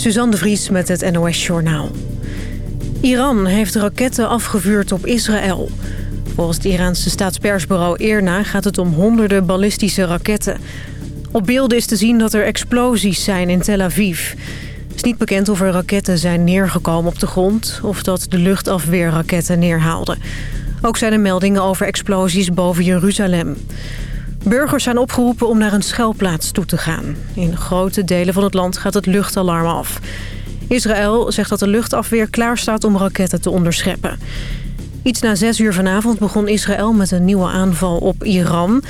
Suzanne de Vries met het NOS Journaal. Iran heeft raketten afgevuurd op Israël. Volgens het Iraanse staatspersbureau IRNA gaat het om honderden ballistische raketten. Op beelden is te zien dat er explosies zijn in Tel Aviv. Het is niet bekend of er raketten zijn neergekomen op de grond... of dat de luchtafweerraketten neerhaalden. Ook zijn er meldingen over explosies boven Jeruzalem. Burgers zijn opgeroepen om naar een schuilplaats toe te gaan. In grote delen van het land gaat het luchtalarm af. Israël zegt dat de luchtafweer klaar staat om raketten te onderscheppen. Iets na zes uur vanavond begon Israël met een nieuwe aanval op Iran.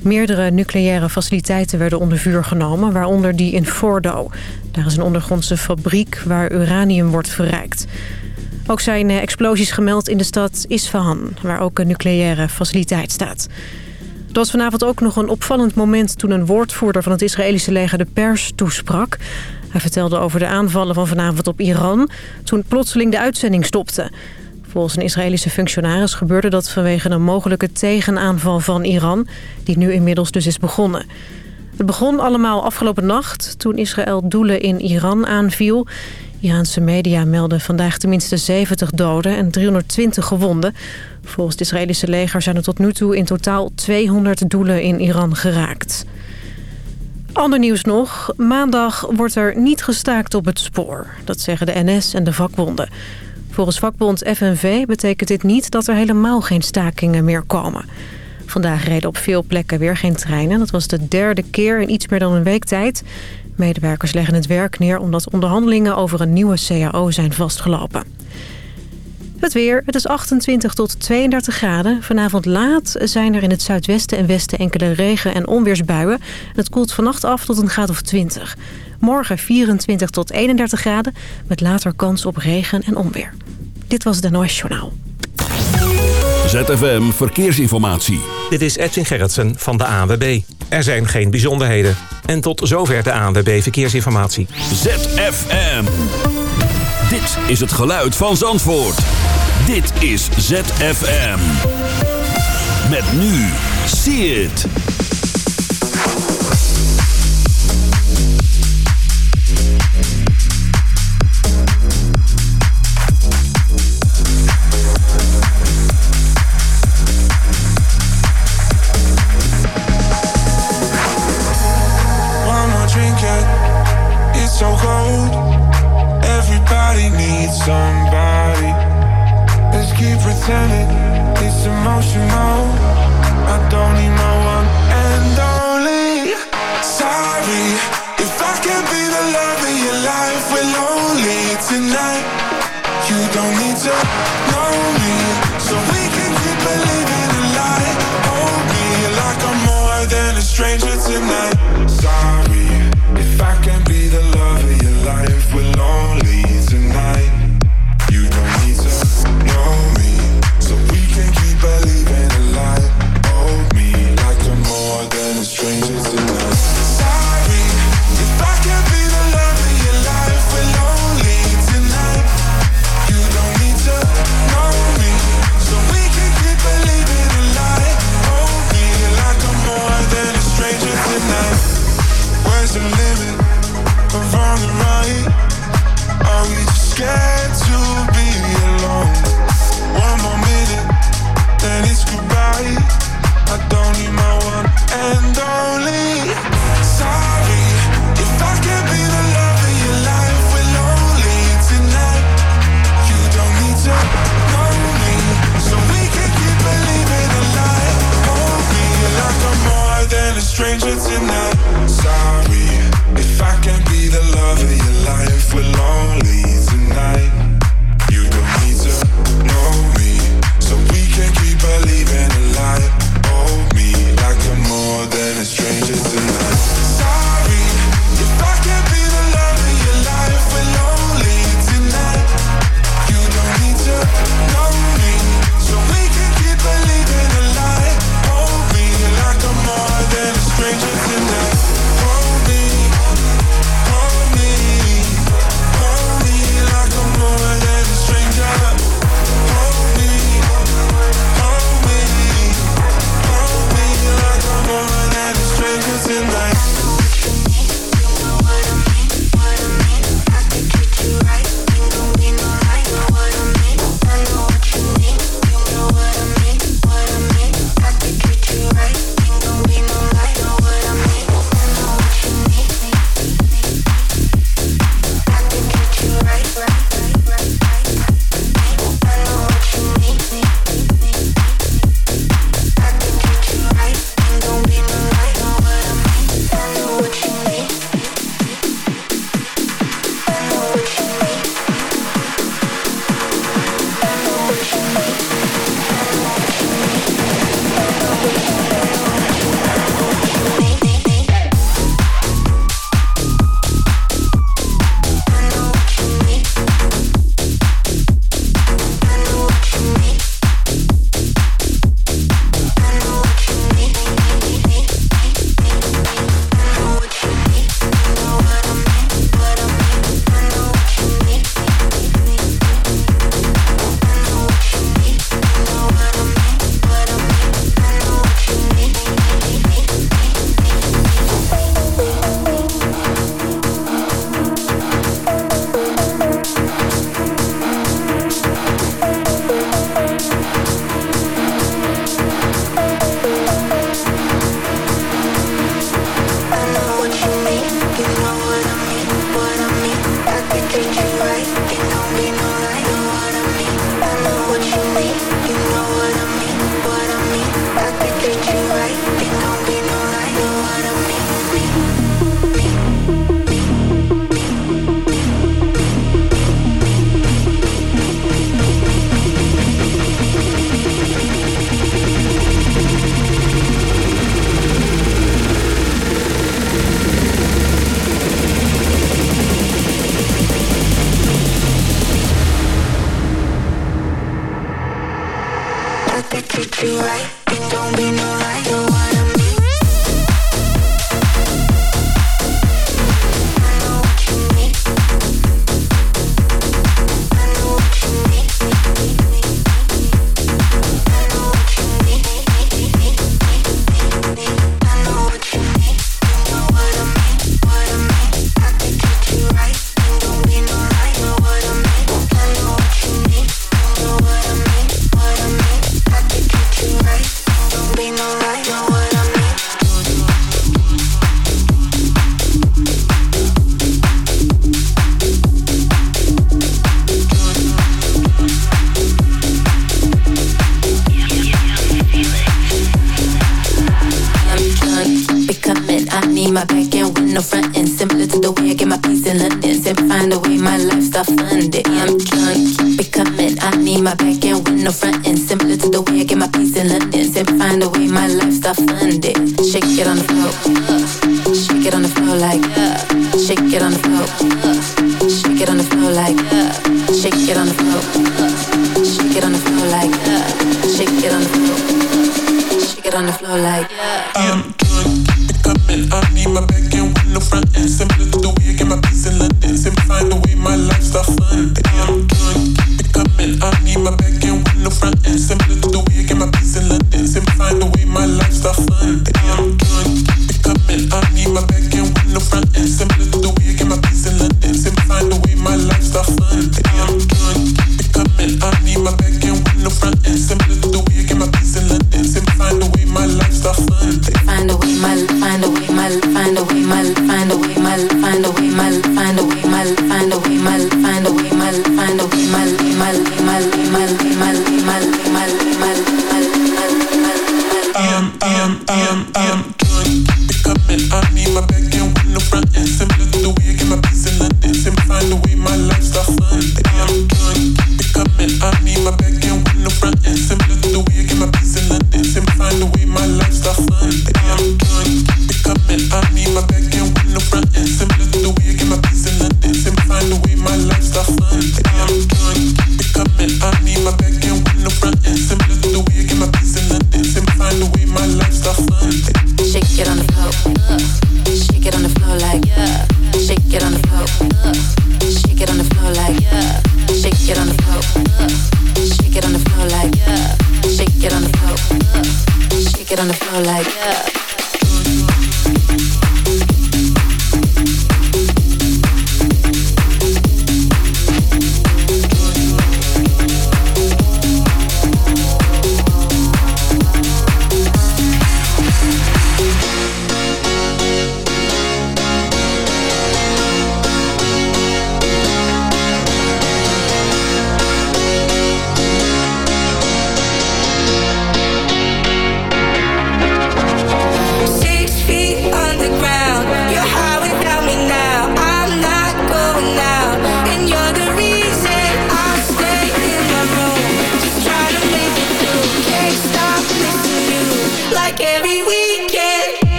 Meerdere nucleaire faciliteiten werden onder vuur genomen, waaronder die in Fordo. Daar is een ondergrondse fabriek waar uranium wordt verrijkt. Ook zijn explosies gemeld in de stad Isfahan, waar ook een nucleaire faciliteit staat. Er was vanavond ook nog een opvallend moment toen een woordvoerder van het Israëlische leger de pers toesprak. Hij vertelde over de aanvallen van vanavond op Iran, toen plotseling de uitzending stopte. Volgens een Israëlische functionaris gebeurde dat vanwege een mogelijke tegenaanval van Iran, die nu inmiddels dus is begonnen. Het begon allemaal afgelopen nacht toen Israël doelen in Iran aanviel. Iraanse media melden vandaag tenminste 70 doden en 320 gewonden. Volgens het Israëlische leger zijn er tot nu toe in totaal 200 doelen in Iran geraakt. Ander nieuws nog. Maandag wordt er niet gestaakt op het spoor. Dat zeggen de NS en de vakbonden. Volgens vakbond FNV betekent dit niet dat er helemaal geen stakingen meer komen. Vandaag reden op veel plekken weer geen treinen. Dat was de derde keer in iets meer dan een week tijd. Medewerkers leggen het werk neer omdat onderhandelingen over een nieuwe CAO zijn vastgelopen. Het weer, het is 28 tot 32 graden. Vanavond laat zijn er in het zuidwesten en westen enkele regen- en onweersbuien. Het koelt vannacht af tot een graad of 20. Morgen 24 tot 31 graden, met later kans op regen en onweer. Dit was de NOS Journaal. ZFM Verkeersinformatie. Dit is Edwin Gerritsen van de ANWB. Er zijn geen bijzonderheden. En tot zover de ANWB Verkeersinformatie. ZFM. Dit is het geluid van Zandvoort. Dit is ZFM. Met nu. See it. Don't need to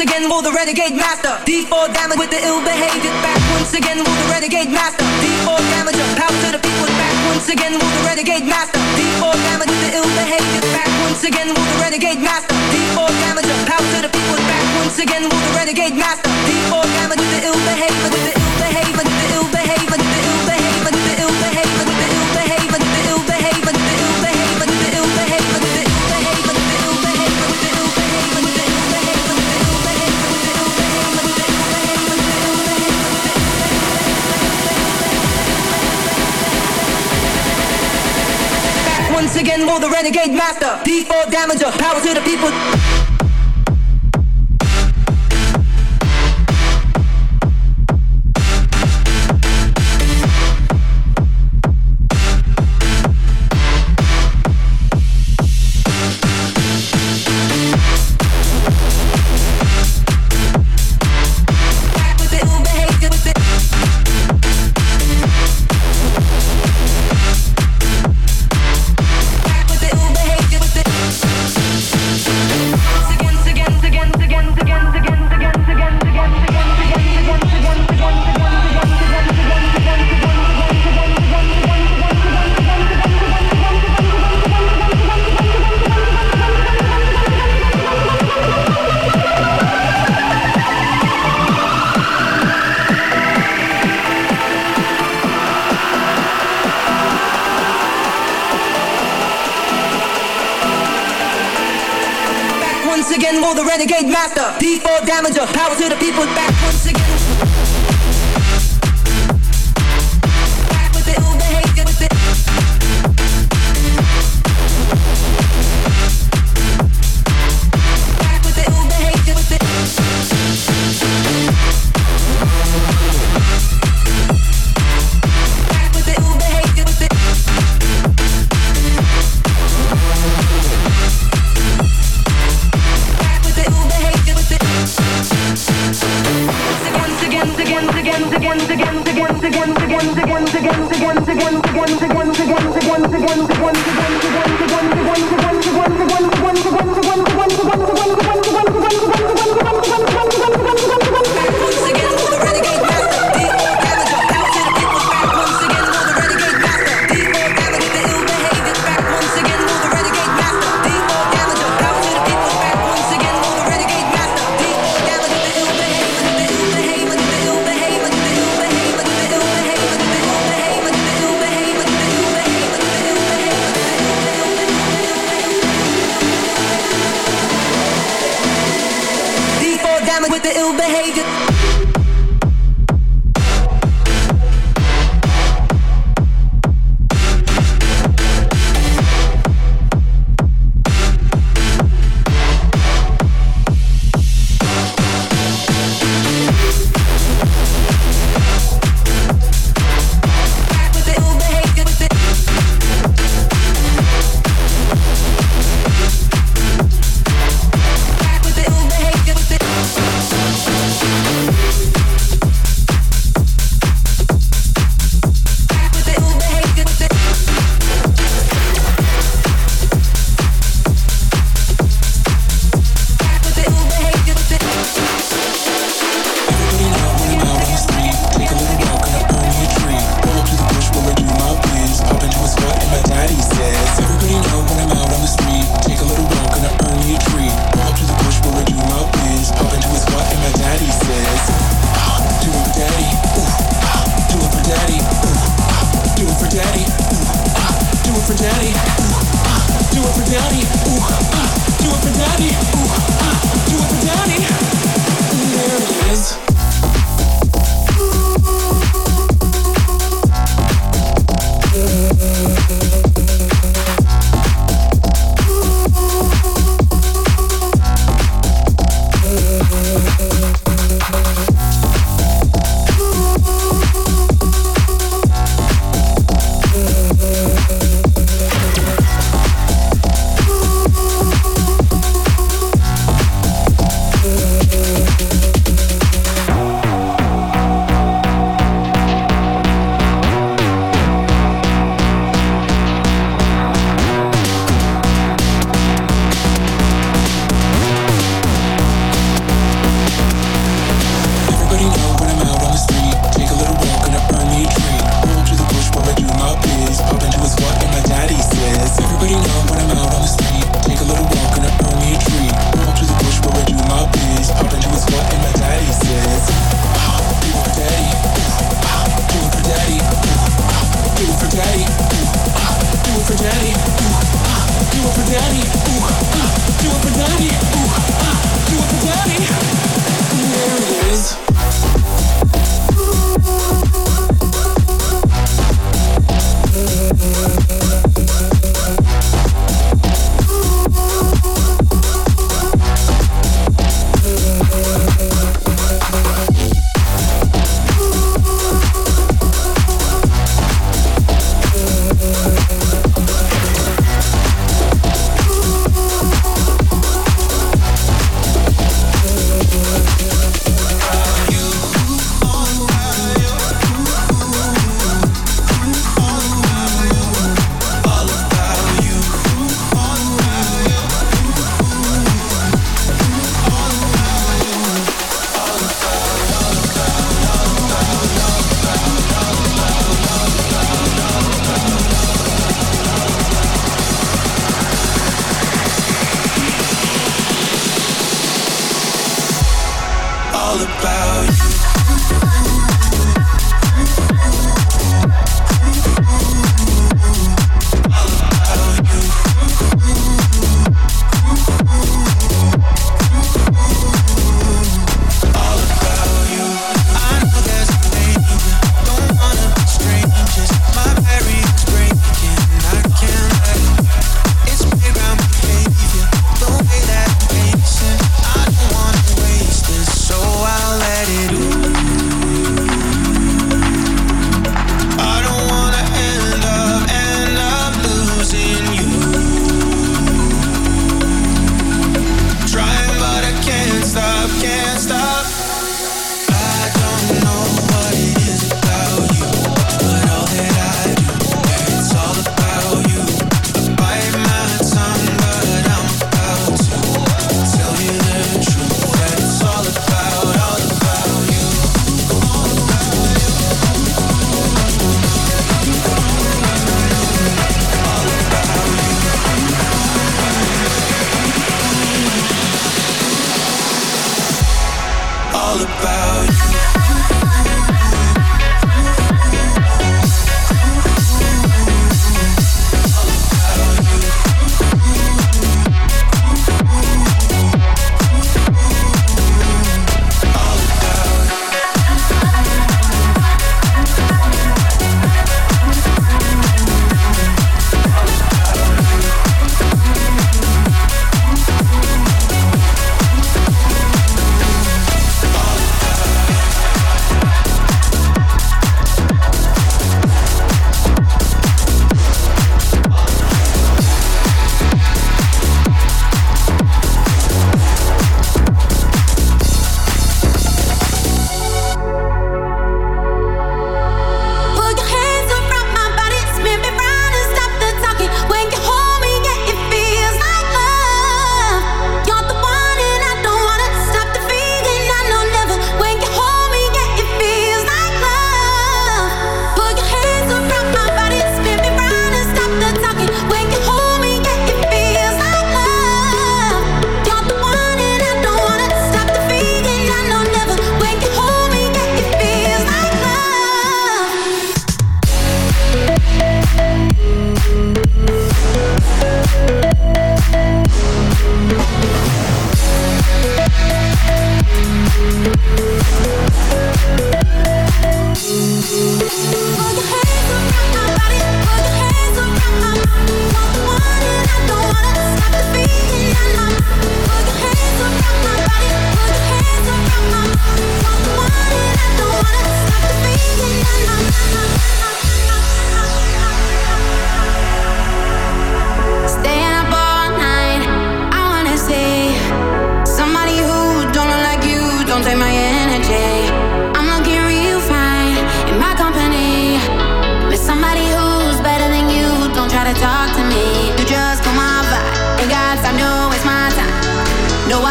again, roll the renegade man. Once again, more the renegade master. D4 damager, power to the people. amateur, power to the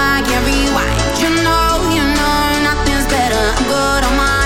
I can rewind. You know, you know, nothing's better. I'm good on my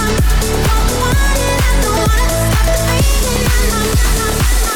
I'm the one, I'm the one, I'm the one, I'm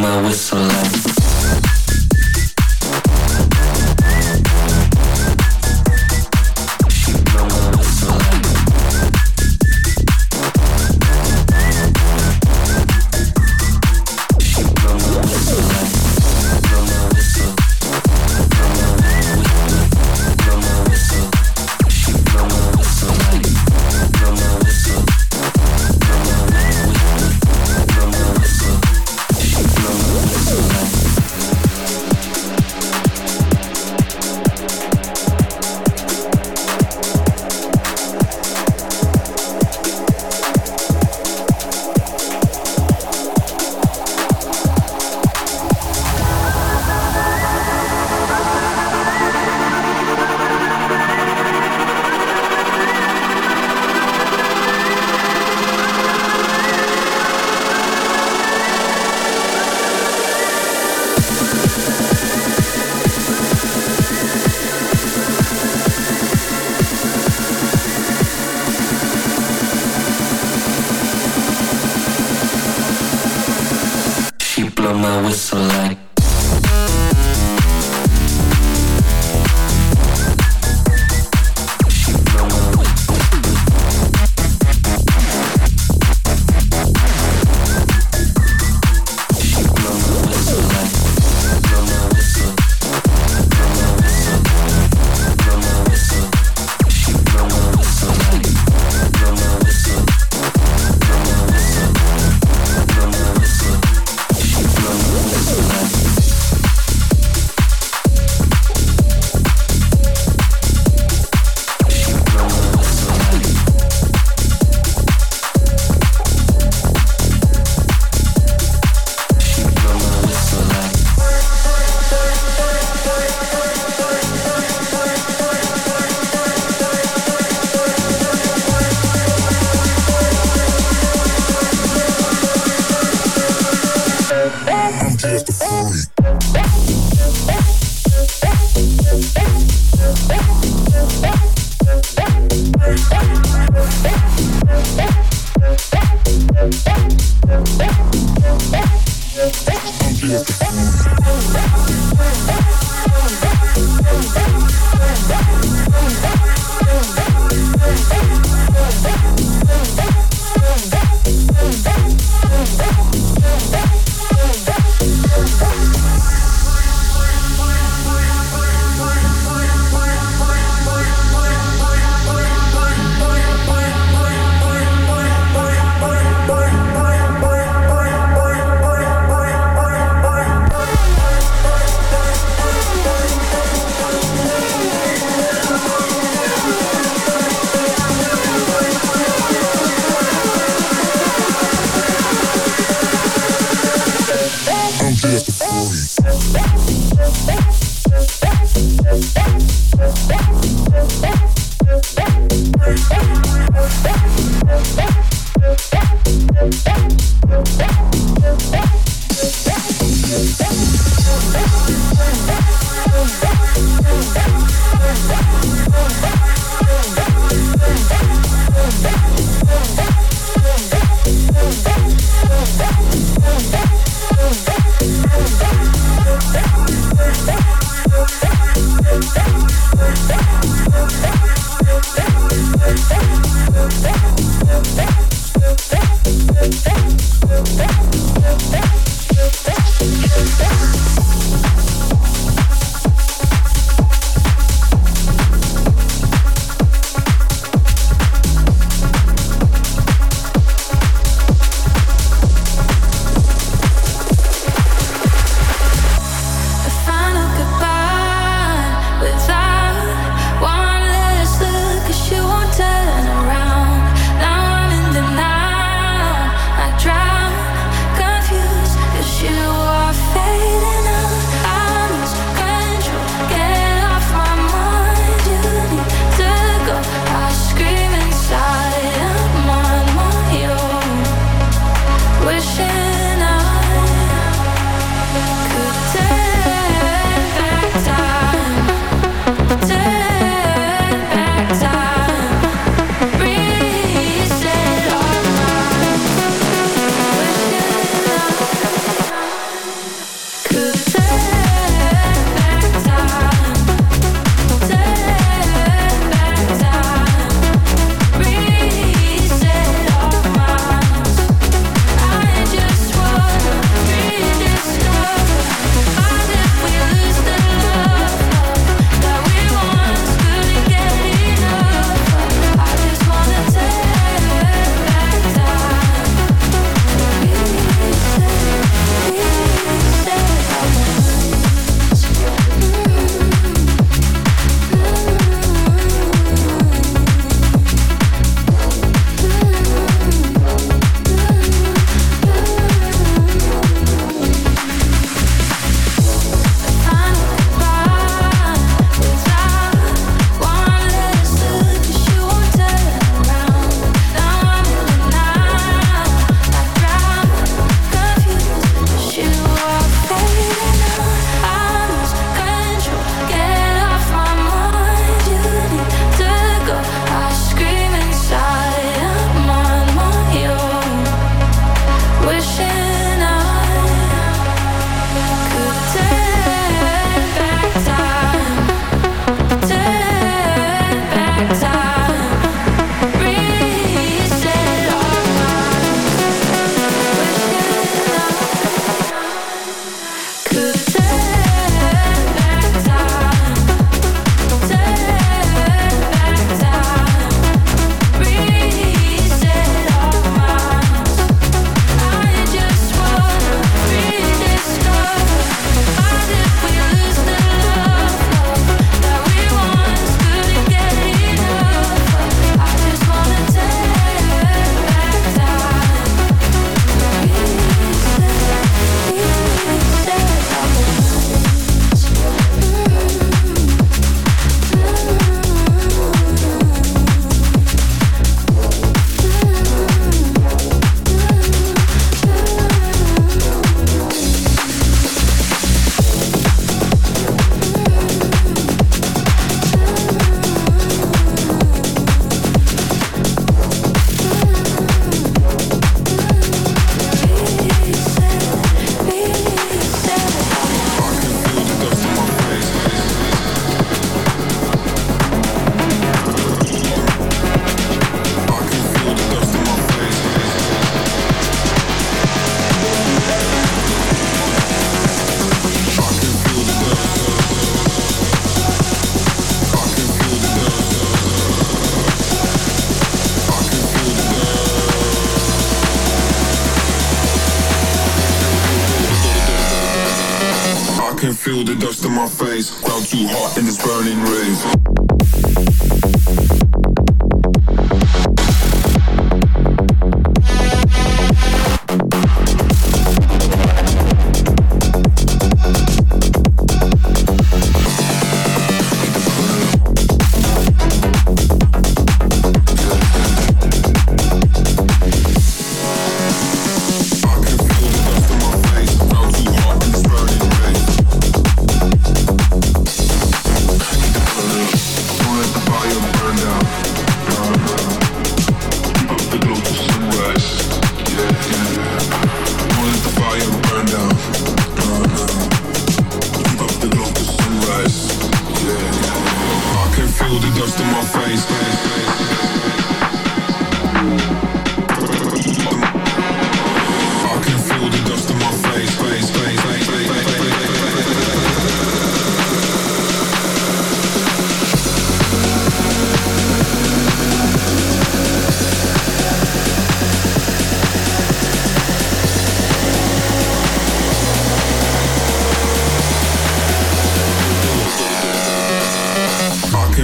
my whistle.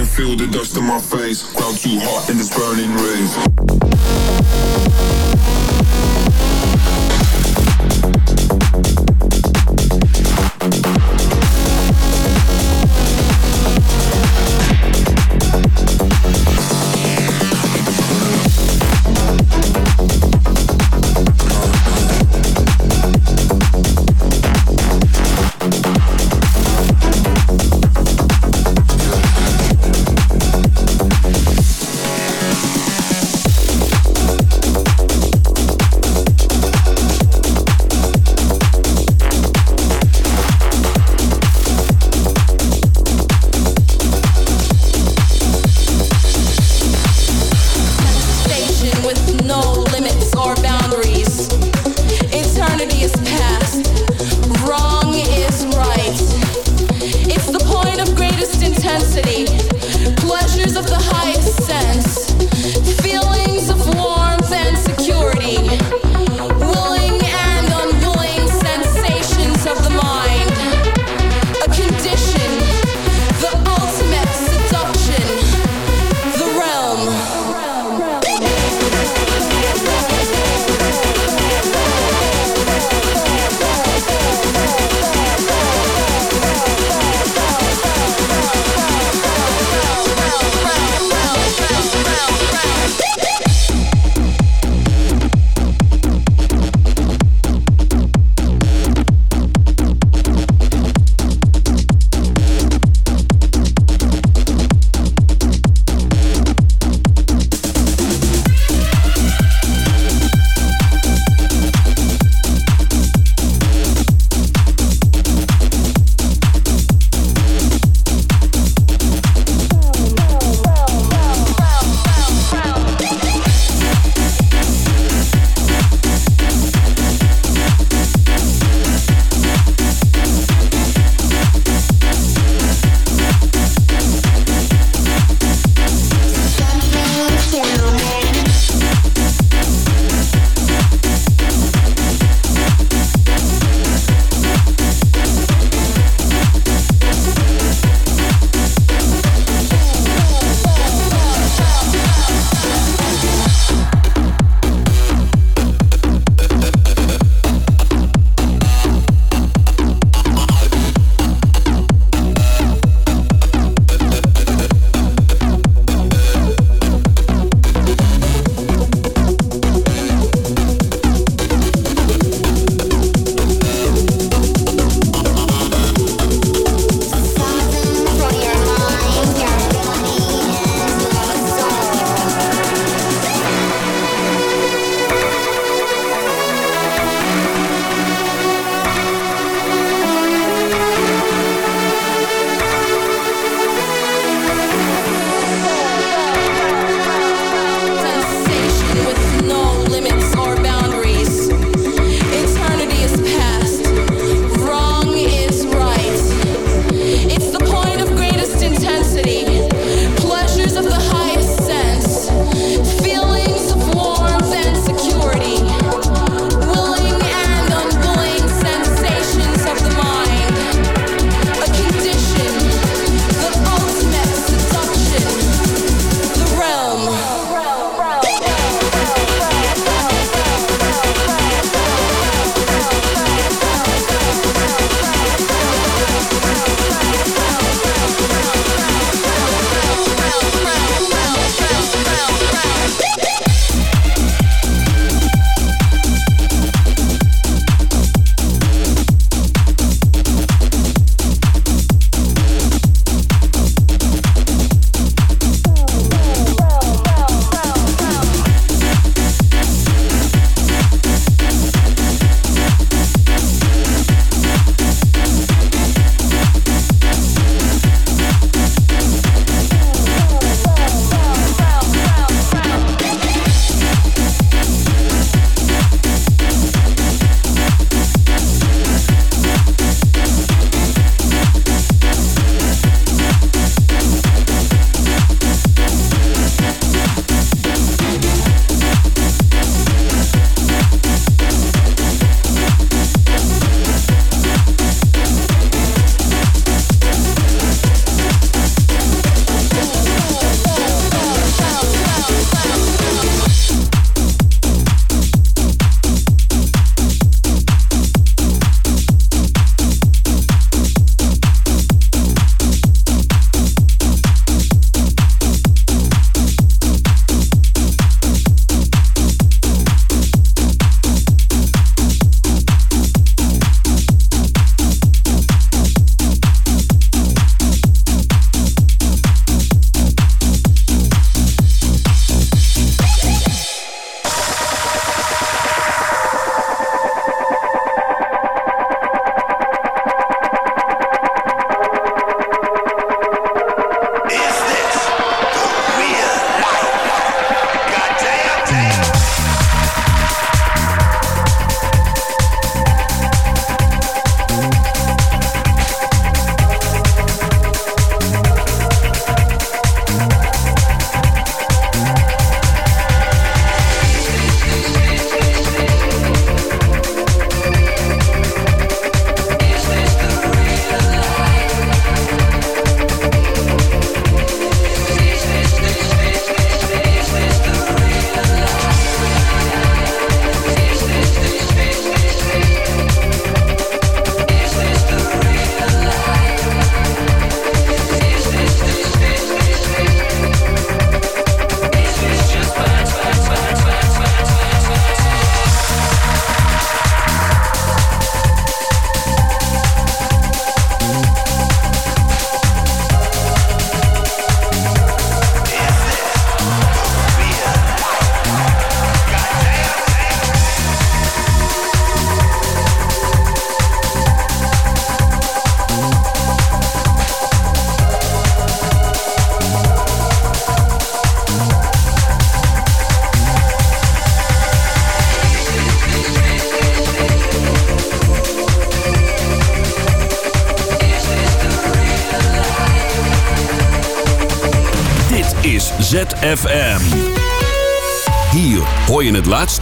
feel the dust in my face. Ground too hot in this burning rave.